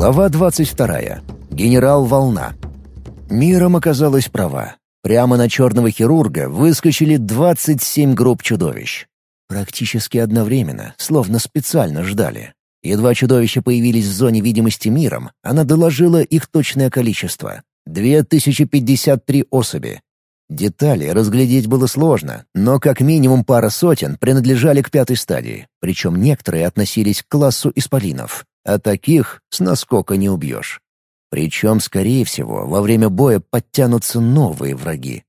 Глава 22. Генерал Волна. Миром оказалась права. Прямо на черного хирурга выскочили 27 групп чудовищ. Практически одновременно, словно специально ждали. Едва чудовища появились в зоне видимости миром, она доложила их точное количество — 2053 особи. Детали разглядеть было сложно, но как минимум пара сотен принадлежали к пятой стадии, причем некоторые относились к классу исполинов, а таких с наскока не убьешь. Причем, скорее всего, во время боя подтянутся новые враги.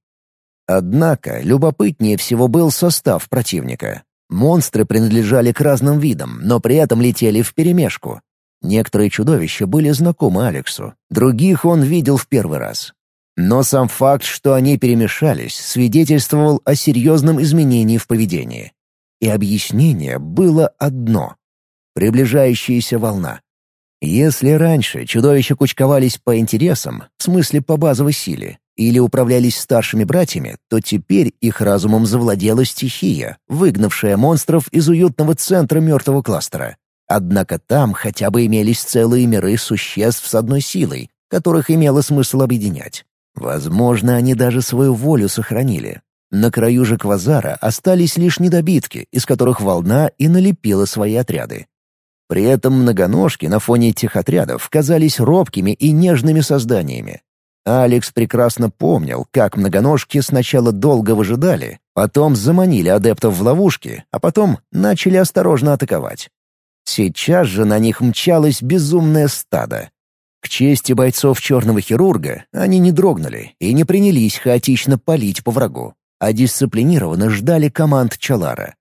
Однако любопытнее всего был состав противника. Монстры принадлежали к разным видам, но при этом летели вперемешку. Некоторые чудовища были знакомы Алексу, других он видел в первый раз. Но сам факт, что они перемешались, свидетельствовал о серьезном изменении в поведении. И объяснение было одно — приближающаяся волна. Если раньше чудовища кучковались по интересам, в смысле по базовой силе, или управлялись старшими братьями, то теперь их разумом завладела стихия, выгнавшая монстров из уютного центра мертвого кластера. Однако там хотя бы имелись целые миры существ с одной силой, которых имело смысл объединять. Возможно, они даже свою волю сохранили. На краю же квазара остались лишь недобитки, из которых волна и налепила свои отряды. При этом многоножки на фоне этих отрядов казались робкими и нежными созданиями. Алекс прекрасно помнил, как многоножки сначала долго выжидали, потом заманили адептов в ловушки, а потом начали осторожно атаковать. Сейчас же на них мчалось безумное стадо. К чести бойцов черного хирурга они не дрогнули и не принялись хаотично палить по врагу, а дисциплинированно ждали команд Чалара.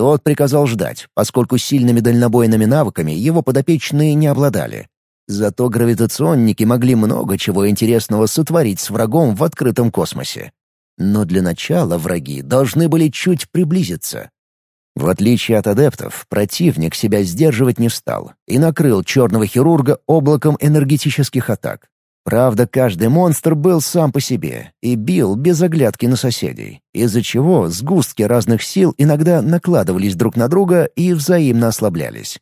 Тот приказал ждать, поскольку сильными дальнобойными навыками его подопечные не обладали. Зато гравитационники могли много чего интересного сотворить с врагом в открытом космосе. Но для начала враги должны были чуть приблизиться. В отличие от адептов, противник себя сдерживать не стал и накрыл черного хирурга облаком энергетических атак. Правда, каждый монстр был сам по себе и бил без оглядки на соседей, из-за чего сгустки разных сил иногда накладывались друг на друга и взаимно ослаблялись.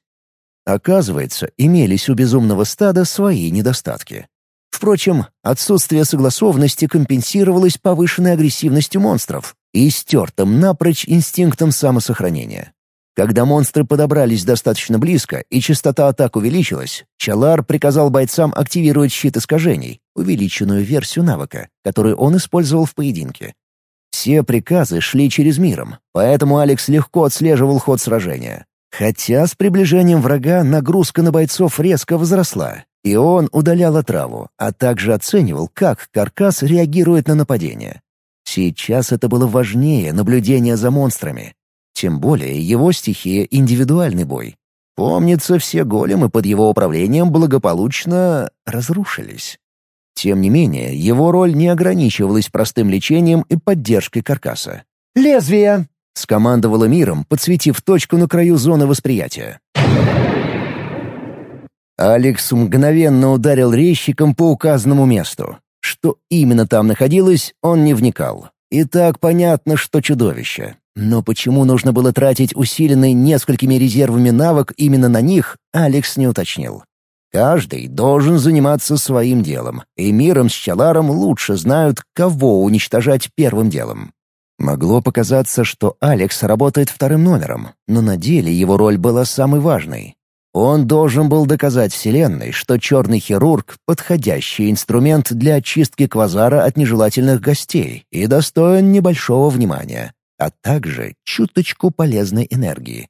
Оказывается, имелись у безумного стада свои недостатки. Впрочем, отсутствие согласованности компенсировалось повышенной агрессивностью монстров и стертым напрочь инстинктом самосохранения. Когда монстры подобрались достаточно близко и частота атак увеличилась, Чалар приказал бойцам активировать щит искажений, увеличенную версию навыка, которую он использовал в поединке. Все приказы шли через миром, поэтому Алекс легко отслеживал ход сражения. Хотя с приближением врага нагрузка на бойцов резко возросла, и он удалял отраву, а также оценивал, как каркас реагирует на нападение. Сейчас это было важнее наблюдения за монстрами, тем более его стихия — индивидуальный бой. Помнится, все големы под его управлением благополучно разрушились. Тем не менее, его роль не ограничивалась простым лечением и поддержкой каркаса. «Лезвие!» — скомандовала миром, подсветив точку на краю зоны восприятия. Алекс мгновенно ударил резчиком по указанному месту. Что именно там находилось, он не вникал. И так понятно, что чудовище. Но почему нужно было тратить усиленный несколькими резервами навык именно на них, Алекс не уточнил. Каждый должен заниматься своим делом, и миром с Чаларом лучше знают, кого уничтожать первым делом. Могло показаться, что Алекс работает вторым номером, но на деле его роль была самой важной. Он должен был доказать Вселенной, что черный хирург — подходящий инструмент для очистки квазара от нежелательных гостей и достоин небольшого внимания а также чуточку полезной энергии.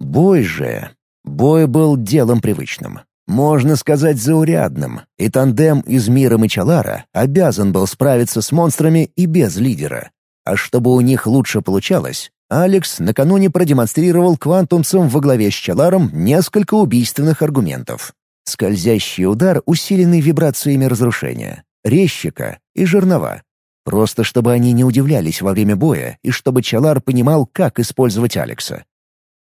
Бой же... Бой был делом привычным. Можно сказать, заурядным, и тандем из Мира Мачалара обязан был справиться с монстрами и без лидера. А чтобы у них лучше получалось, Алекс накануне продемонстрировал квантумцам во главе с Чаларом несколько убийственных аргументов. Скользящий удар, усиленный вибрациями разрушения, резчика и жернова, Просто чтобы они не удивлялись во время боя и чтобы Чалар понимал, как использовать Алекса.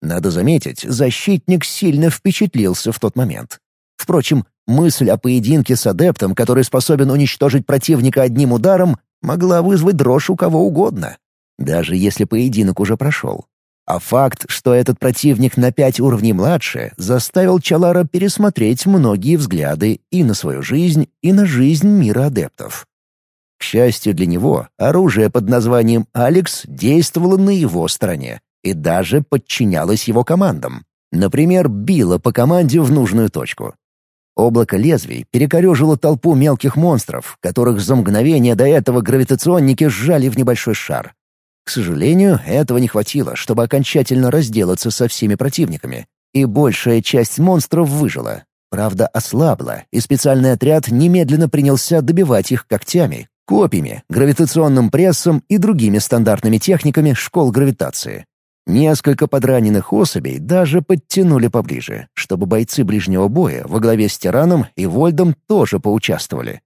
Надо заметить, защитник сильно впечатлился в тот момент. Впрочем, мысль о поединке с адептом, который способен уничтожить противника одним ударом, могла вызвать дрожь у кого угодно, даже если поединок уже прошел. А факт, что этот противник на пять уровней младше, заставил Чалара пересмотреть многие взгляды и на свою жизнь, и на жизнь мира адептов. К счастью для него, оружие под названием «Алекс» действовало на его стороне и даже подчинялось его командам. Например, било по команде в нужную точку. Облако лезвий перекорежило толпу мелких монстров, которых за мгновение до этого гравитационники сжали в небольшой шар. К сожалению, этого не хватило, чтобы окончательно разделаться со всеми противниками, и большая часть монстров выжила. Правда, ослабла, и специальный отряд немедленно принялся добивать их когтями, копьями, гравитационным прессом и другими стандартными техниками школ гравитации. Несколько подраненных особей даже подтянули поближе, чтобы бойцы ближнего боя во главе с Тираном и Вольдом тоже поучаствовали.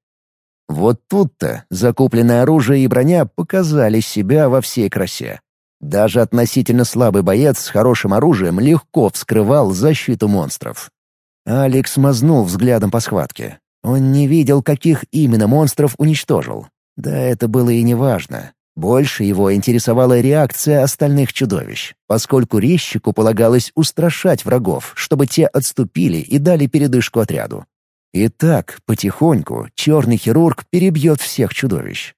Вот тут-то закупленное оружие и броня показали себя во всей красе. Даже относительно слабый боец с хорошим оружием легко вскрывал защиту монстров. Алекс мазнул взглядом по схватке. Он не видел, каких именно монстров уничтожил. Да это было и не важно. Больше его интересовала реакция остальных чудовищ, поскольку резчику полагалось устрашать врагов, чтобы те отступили и дали передышку отряду. И так, потихоньку, черный хирург перебьет всех чудовищ.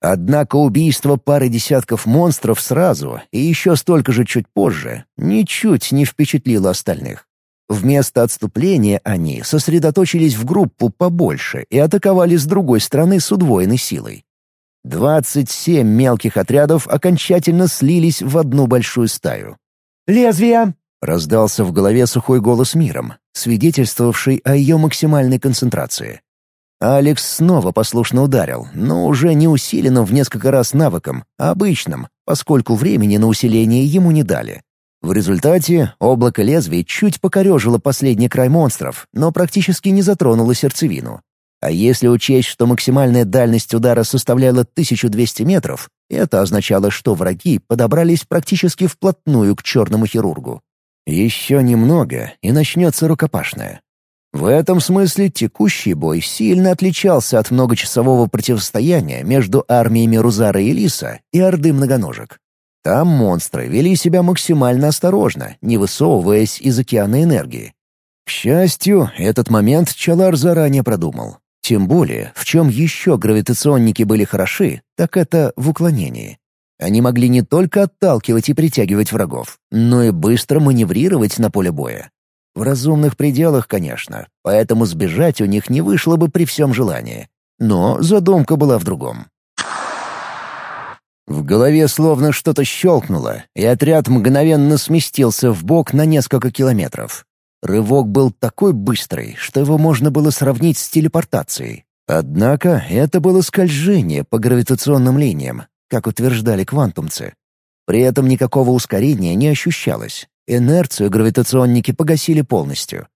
Однако убийство пары десятков монстров сразу и еще столько же чуть позже ничуть не впечатлило остальных. Вместо отступления они сосредоточились в группу побольше и атаковали с другой стороны с удвоенной силой. Двадцать семь мелких отрядов окончательно слились в одну большую стаю. «Лезвие!» — раздался в голове сухой голос миром, свидетельствовавший о ее максимальной концентрации. Алекс снова послушно ударил, но уже не усиленным в несколько раз навыком, а обычным, поскольку времени на усиление ему не дали. В результате облако лезвий чуть покорежило последний край монстров, но практически не затронуло сердцевину. А если учесть, что максимальная дальность удара составляла 1200 метров, это означало, что враги подобрались практически вплотную к черному хирургу. Еще немного, и начнется рукопашная. В этом смысле текущий бой сильно отличался от многочасового противостояния между армиями Рузара и Лиса и Орды Многоножек. Там монстры вели себя максимально осторожно, не высовываясь из океана энергии. К счастью, этот момент Чалар заранее продумал. Тем более, в чем еще гравитационники были хороши, так это в уклонении. Они могли не только отталкивать и притягивать врагов, но и быстро маневрировать на поле боя. В разумных пределах, конечно, поэтому сбежать у них не вышло бы при всем желании. Но задумка была в другом. Голове словно что-то щелкнуло, и отряд мгновенно сместился в бок на несколько километров. Рывок был такой быстрый, что его можно было сравнить с телепортацией. Однако это было скольжение по гравитационным линиям, как утверждали квантумцы. При этом никакого ускорения не ощущалось. Инерцию гравитационники погасили полностью.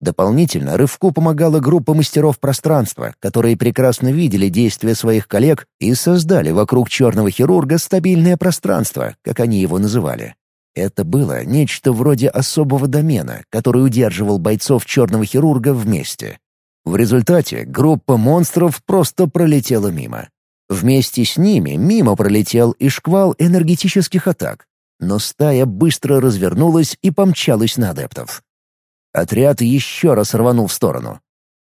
Дополнительно рывку помогала группа мастеров пространства, которые прекрасно видели действия своих коллег и создали вокруг черного хирурга стабильное пространство, как они его называли. Это было нечто вроде особого домена, который удерживал бойцов черного хирурга вместе. В результате группа монстров просто пролетела мимо. Вместе с ними мимо пролетел и шквал энергетических атак. Но стая быстро развернулась и помчалась на адептов. Отряд еще раз рванул в сторону.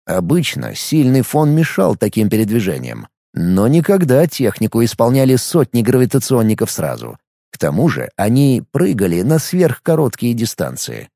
Обычно сильный фон мешал таким передвижениям, но никогда технику исполняли сотни гравитационников сразу. К тому же они прыгали на сверхкороткие дистанции.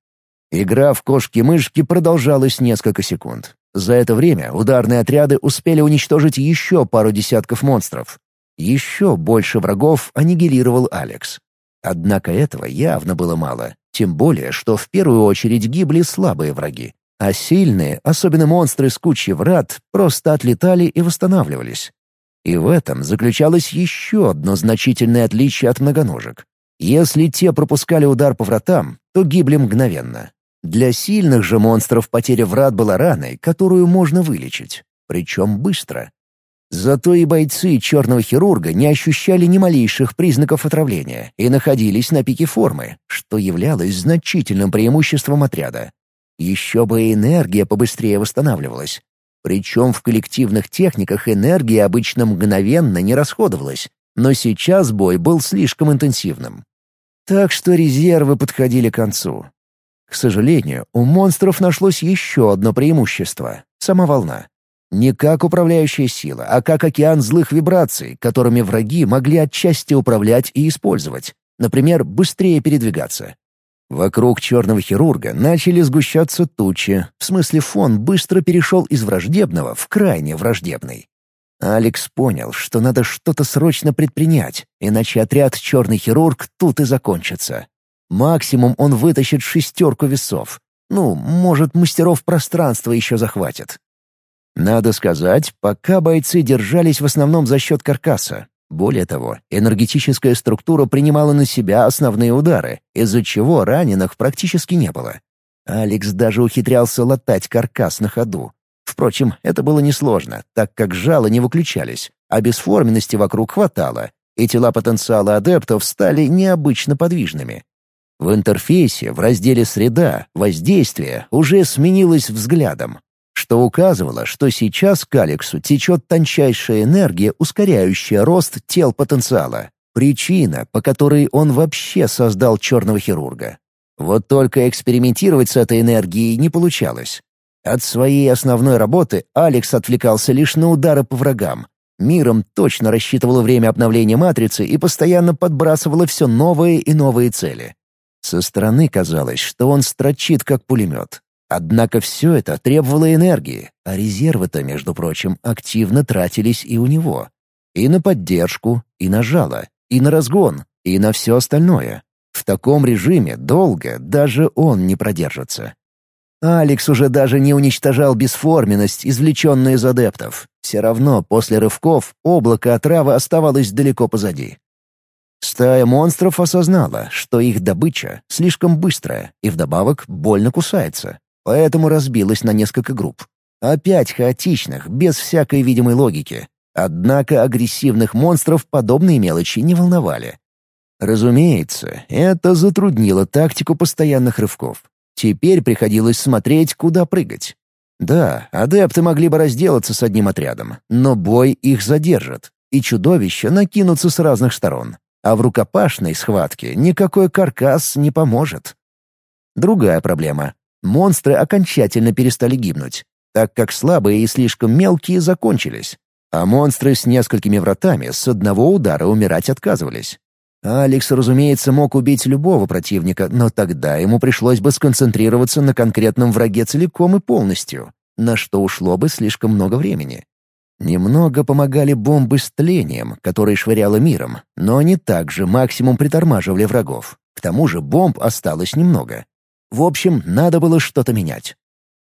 Игра в кошки-мышки продолжалась несколько секунд. За это время ударные отряды успели уничтожить еще пару десятков монстров. Еще больше врагов аннигилировал Алекс. Однако этого явно было мало, тем более, что в первую очередь гибли слабые враги, а сильные, особенно монстры с кучей врат, просто отлетали и восстанавливались. И в этом заключалось еще одно значительное отличие от многоножек. Если те пропускали удар по вратам, то гибли мгновенно. Для сильных же монстров потеря врат была раной, которую можно вылечить. Причем быстро. Зато и бойцы черного хирурга не ощущали ни малейших признаков отравления и находились на пике формы, что являлось значительным преимуществом отряда. Еще бы энергия побыстрее восстанавливалась. Причем в коллективных техниках энергия обычно мгновенно не расходовалась, но сейчас бой был слишком интенсивным. Так что резервы подходили к концу. К сожалению, у монстров нашлось еще одно преимущество — сама волна. Не как управляющая сила, а как океан злых вибраций, которыми враги могли отчасти управлять и использовать. Например, быстрее передвигаться. Вокруг черного хирурга начали сгущаться тучи, в смысле фон быстро перешел из враждебного в крайне враждебный. Алекс понял, что надо что-то срочно предпринять, иначе отряд «Черный хирург» тут и закончится. Максимум он вытащит шестерку весов. Ну, может, мастеров пространства еще захватит. Надо сказать, пока бойцы держались в основном за счет каркаса. Более того, энергетическая структура принимала на себя основные удары, из-за чего раненых практически не было. Алекс даже ухитрялся латать каркас на ходу. Впрочем, это было несложно, так как жало не выключались, а бесформенности вокруг хватало, и тела потенциала адептов стали необычно подвижными. В интерфейсе в разделе «Среда» воздействие уже сменилось взглядом, что указывало, что сейчас к Алексу течет тончайшая энергия, ускоряющая рост тел потенциала. Причина, по которой он вообще создал черного хирурга. Вот только экспериментировать с этой энергией не получалось. От своей основной работы Алекс отвлекался лишь на удары по врагам. Миром точно рассчитывала время обновления матрицы и постоянно подбрасывала все новые и новые цели. Со стороны казалось, что он строчит как пулемет. Однако все это требовало энергии, а резервы-то, между прочим, активно тратились и у него. И на поддержку, и на жало, и на разгон, и на все остальное. В таком режиме долго даже он не продержится. Алекс уже даже не уничтожал бесформенность, извлеченную из адептов. Все равно после рывков облако отравы оставалось далеко позади. Стая монстров осознала, что их добыча слишком быстрая и вдобавок больно кусается поэтому разбилась на несколько групп. Опять хаотичных, без всякой видимой логики. Однако агрессивных монстров подобные мелочи не волновали. Разумеется, это затруднило тактику постоянных рывков. Теперь приходилось смотреть, куда прыгать. Да, адепты могли бы разделаться с одним отрядом, но бой их задержит, и чудовища накинутся с разных сторон. А в рукопашной схватке никакой каркас не поможет. Другая проблема монстры окончательно перестали гибнуть, так как слабые и слишком мелкие закончились, а монстры с несколькими вратами с одного удара умирать отказывались. Алекс, разумеется, мог убить любого противника, но тогда ему пришлось бы сконцентрироваться на конкретном враге целиком и полностью, на что ушло бы слишком много времени. Немного помогали бомбы с тлением, которые швыряло миром, но они также максимум притормаживали врагов. К тому же бомб осталось немного. В общем, надо было что-то менять.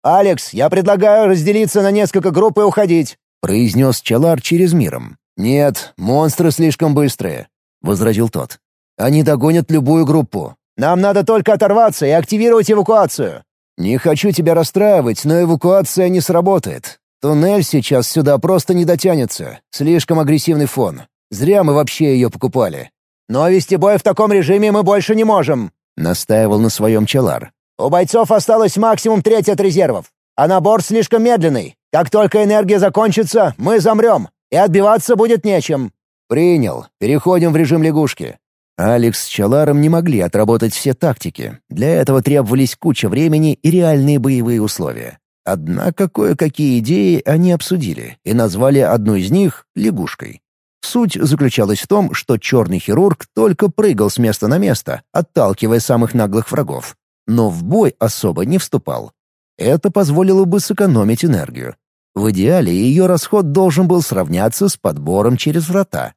«Алекс, я предлагаю разделиться на несколько групп и уходить», — произнес Чалар через миром. «Нет, монстры слишком быстрые», — возразил тот. «Они догонят любую группу». «Нам надо только оторваться и активировать эвакуацию». «Не хочу тебя расстраивать, но эвакуация не сработает. Туннель сейчас сюда просто не дотянется. Слишком агрессивный фон. Зря мы вообще ее покупали». «Но вести бой в таком режиме мы больше не можем», — настаивал на своем Чалар. У бойцов осталось максимум треть от резервов, а набор слишком медленный. Как только энергия закончится, мы замрем, и отбиваться будет нечем». «Принял. Переходим в режим лягушки». Алекс с Чаларом не могли отработать все тактики. Для этого требовались куча времени и реальные боевые условия. Однако кое-какие идеи они обсудили и назвали одну из них «лягушкой». Суть заключалась в том, что черный хирург только прыгал с места на место, отталкивая самых наглых врагов но в бой особо не вступал. Это позволило бы сэкономить энергию. В идеале ее расход должен был сравняться с подбором через врата.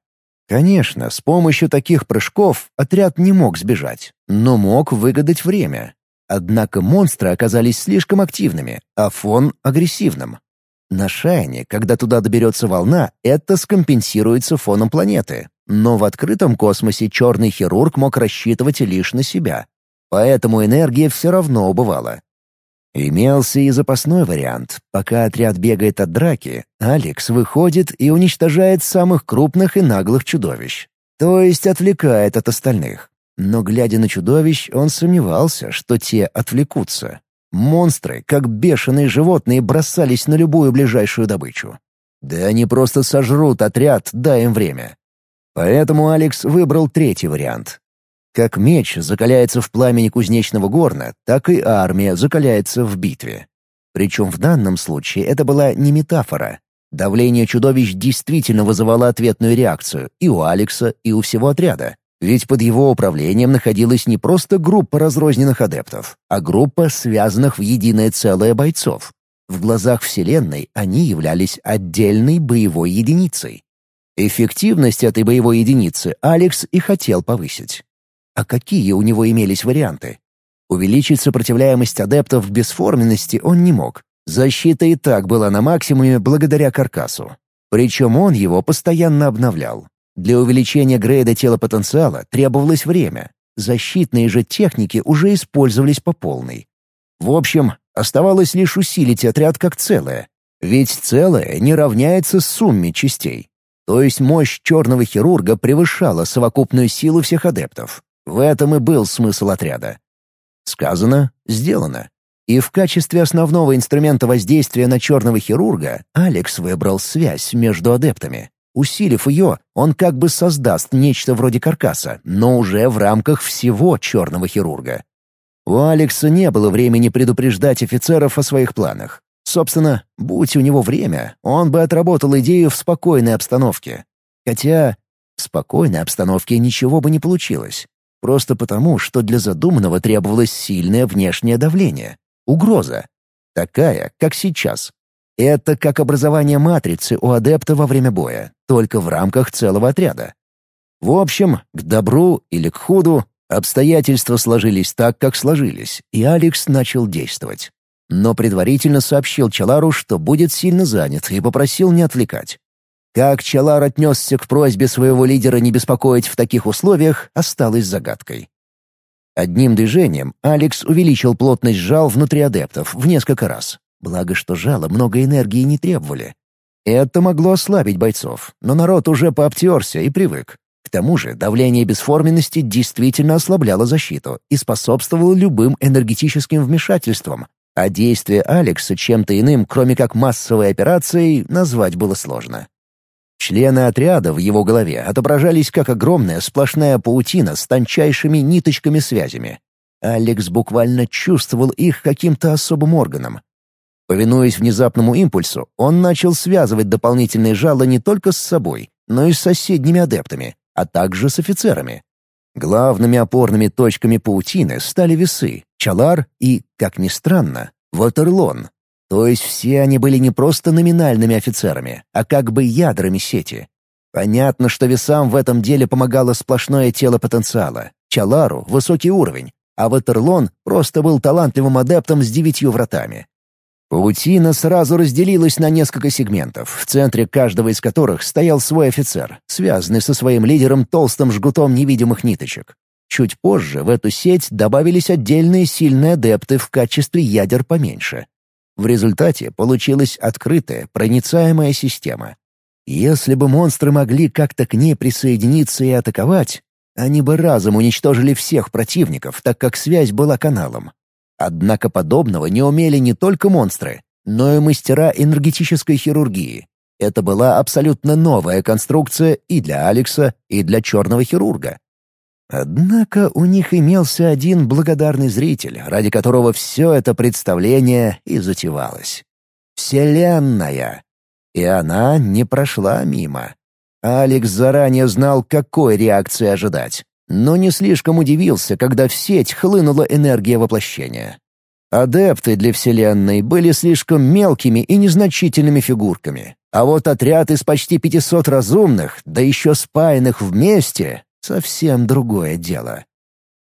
Конечно, с помощью таких прыжков отряд не мог сбежать, но мог выгадать время. Однако монстры оказались слишком активными, а фон — агрессивным. На Шайне, когда туда доберется волна, это скомпенсируется фоном планеты. Но в открытом космосе черный хирург мог рассчитывать лишь на себя поэтому энергия все равно убывала. Имелся и запасной вариант. Пока отряд бегает от драки, Алекс выходит и уничтожает самых крупных и наглых чудовищ. То есть отвлекает от остальных. Но, глядя на чудовищ, он сомневался, что те отвлекутся. Монстры, как бешеные животные, бросались на любую ближайшую добычу. Да они просто сожрут отряд, дай им время. Поэтому Алекс выбрал третий вариант Как меч закаляется в пламени кузнечного горна, так и армия закаляется в битве. Причем в данном случае это была не метафора. Давление чудовищ действительно вызывало ответную реакцию и у Алекса, и у всего отряда. Ведь под его управлением находилась не просто группа разрозненных адептов, а группа связанных в единое целое бойцов. В глазах Вселенной они являлись отдельной боевой единицей. Эффективность этой боевой единицы Алекс и хотел повысить. А какие у него имелись варианты? Увеличить сопротивляемость адептов в бесформенности он не мог. Защита и так была на максимуме благодаря каркасу. Причем он его постоянно обновлял. Для увеличения грейда тела потенциала требовалось время. Защитные же техники уже использовались по полной. В общем, оставалось лишь усилить отряд как целое. Ведь целое не равняется сумме частей. То есть мощь черного хирурга превышала совокупную силу всех адептов. В этом и был смысл отряда. Сказано — сделано. И в качестве основного инструмента воздействия на черного хирурга Алекс выбрал связь между адептами. Усилив ее, он как бы создаст нечто вроде каркаса, но уже в рамках всего черного хирурга. У Алекса не было времени предупреждать офицеров о своих планах. Собственно, будь у него время, он бы отработал идею в спокойной обстановке. Хотя в спокойной обстановке ничего бы не получилось. Просто потому, что для задуманного требовалось сильное внешнее давление. Угроза. Такая, как сейчас. Это как образование матрицы у адепта во время боя, только в рамках целого отряда. В общем, к добру или к худу обстоятельства сложились так, как сложились, и Алекс начал действовать. Но предварительно сообщил Чалару, что будет сильно занят, и попросил не отвлекать. Как Чалар отнесся к просьбе своего лидера не беспокоить в таких условиях, осталось загадкой. Одним движением Алекс увеличил плотность жал внутри адептов в несколько раз. Благо, что жало много энергии не требовали. Это могло ослабить бойцов, но народ уже пообтерся и привык. К тому же давление бесформенности действительно ослабляло защиту и способствовало любым энергетическим вмешательствам, а действие Алекса чем-то иным, кроме как массовой операцией, назвать было сложно. Члены отряда в его голове отображались как огромная сплошная паутина с тончайшими ниточками-связями. Алекс буквально чувствовал их каким-то особым органом. Повинуясь внезапному импульсу, он начал связывать дополнительные жало не только с собой, но и с соседними адептами, а также с офицерами. Главными опорными точками паутины стали весы, чалар и, как ни странно, ватерлон, то есть все они были не просто номинальными офицерами, а как бы ядрами сети. Понятно, что весам в этом деле помогало сплошное тело потенциала. Чалару — высокий уровень, а Ватерлон просто был талантливым адептом с девятью вратами. Паутина сразу разделилась на несколько сегментов, в центре каждого из которых стоял свой офицер, связанный со своим лидером толстым жгутом невидимых ниточек. Чуть позже в эту сеть добавились отдельные сильные адепты в качестве ядер поменьше. В результате получилась открытая, проницаемая система. Если бы монстры могли как-то к ней присоединиться и атаковать, они бы разом уничтожили всех противников, так как связь была каналом. Однако подобного не умели не только монстры, но и мастера энергетической хирургии. Это была абсолютно новая конструкция и для Алекса, и для черного хирурга. Однако у них имелся один благодарный зритель, ради которого все это представление и затевалось. Вселенная. И она не прошла мимо. Алекс заранее знал, какой реакции ожидать, но не слишком удивился, когда в сеть хлынула энергия воплощения. Адепты для Вселенной были слишком мелкими и незначительными фигурками, а вот отряд из почти 500 разумных, да еще спаянных вместе, Совсем другое дело.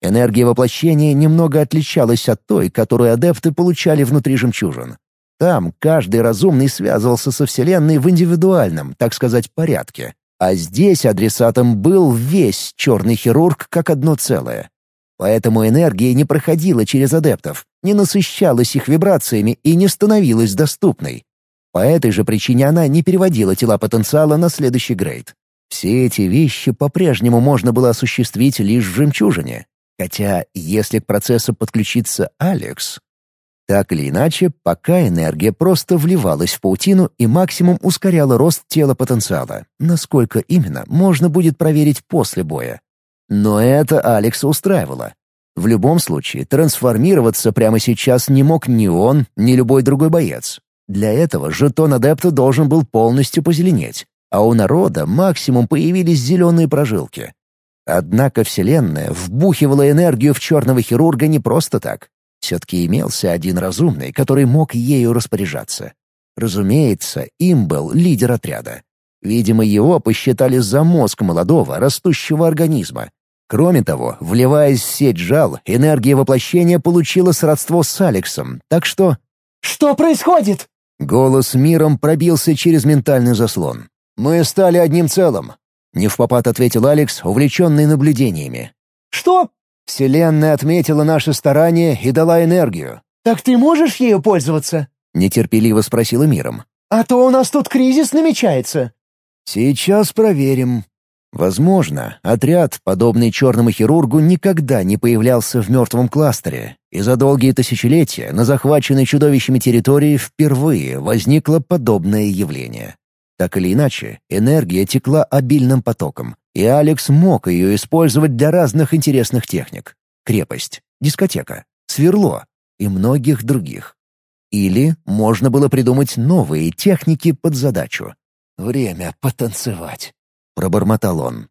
Энергия воплощения немного отличалась от той, которую адепты получали внутри жемчужин. Там каждый разумный связывался со Вселенной в индивидуальном, так сказать, порядке. А здесь адресатом был весь черный хирург как одно целое. Поэтому энергия не проходила через адептов, не насыщалась их вибрациями и не становилась доступной. По этой же причине она не переводила тела потенциала на следующий грейд. Все эти вещи по-прежнему можно было осуществить лишь в «Жемчужине». Хотя, если к процессу подключиться Алекс... Так или иначе, пока энергия просто вливалась в паутину и максимум ускоряла рост тела потенциала. Насколько именно, можно будет проверить после боя. Но это Алекса устраивало. В любом случае, трансформироваться прямо сейчас не мог ни он, ни любой другой боец. Для этого жетон адепта должен был полностью позеленеть, а у народа максимум появились зеленые прожилки. Однако Вселенная вбухивала энергию в черного хирурга не просто так. Все-таки имелся один разумный, который мог ею распоряжаться. Разумеется, им был лидер отряда. Видимо, его посчитали за мозг молодого, растущего организма. Кроме того, вливаясь в сеть жал, энергия воплощения получила сродство с Алексом, так что... «Что происходит?» Голос миром пробился через ментальный заслон. «Мы стали одним целым», — невпопад ответил Алекс, увлеченный наблюдениями. «Что?» «Вселенная отметила наши старания и дала энергию». «Так ты можешь ею пользоваться?» — нетерпеливо спросила миром. «А то у нас тут кризис намечается». «Сейчас проверим». Возможно, отряд, подобный черному хирургу, никогда не появлялся в мертвом кластере, и за долгие тысячелетия на захваченной чудовищами территории впервые возникло подобное явление. Так или иначе, энергия текла обильным потоком, и Алекс мог ее использовать для разных интересных техник. Крепость, дискотека, сверло и многих других. Или можно было придумать новые техники под задачу. «Время потанцевать», — пробормотал он.